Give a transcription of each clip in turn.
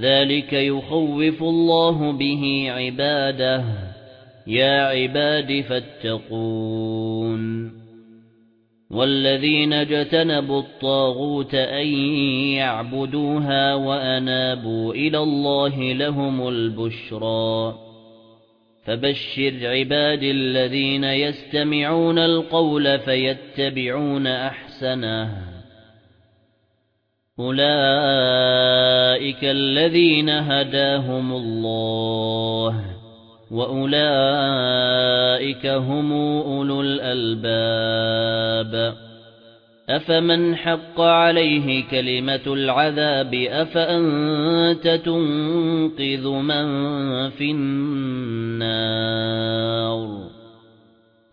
ذَلِكَ يُخَوِّفُ اللَّهُ بِهِ عِبَادَهُ. يَا عِبَادِ فَاتَّقُونِ. وَالَّذِينَ اجْتَنَبُوا الطَّاغُوتَ أَن يَعْبُدُوهَا وَأَنَابُوا إِلَى اللَّهِ لَهُمُ الْبُشْرَى. فَبَشِّرْ عِبَادِ الَّذِينَ يَسْتَمِعُونَ الْقَوْلَ فَيَتَّبِعُونَ أَحْسَنَهُ. أُولَئِكَ الَّذِينَ هَدَاهُمُ اللَّهُ وَأُولَئِكَ هُمْ أُولُو الْأَلْبَابِ أَفَمَنْ حَقَّ عَلَيْهِ كَلِمَةُ الْعَذَابِ أَفَأَنْتَ تُنقِذُ مَن فِي النَّارِ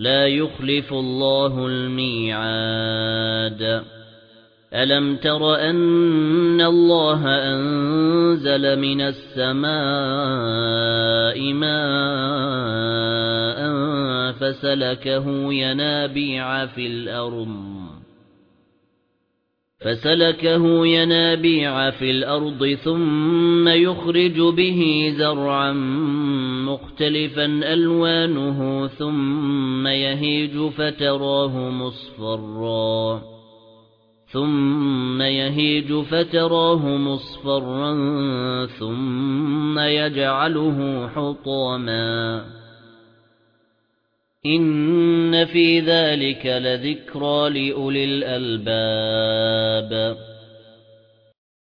لا يخلف الله الميعاد. ألم تر أن الله أنزل من السماء ماء فسلكه ينابيع في الأرض؟ فسلكه ينابيع في الأرض ثم يخرج به زرعا مختلفا ألوانه ثم يهيج فتراه مصفرا ثم يهيج فتراه مصفرا ثم يجعله حطاما إن في ذلك لذكرى لأولي الألباب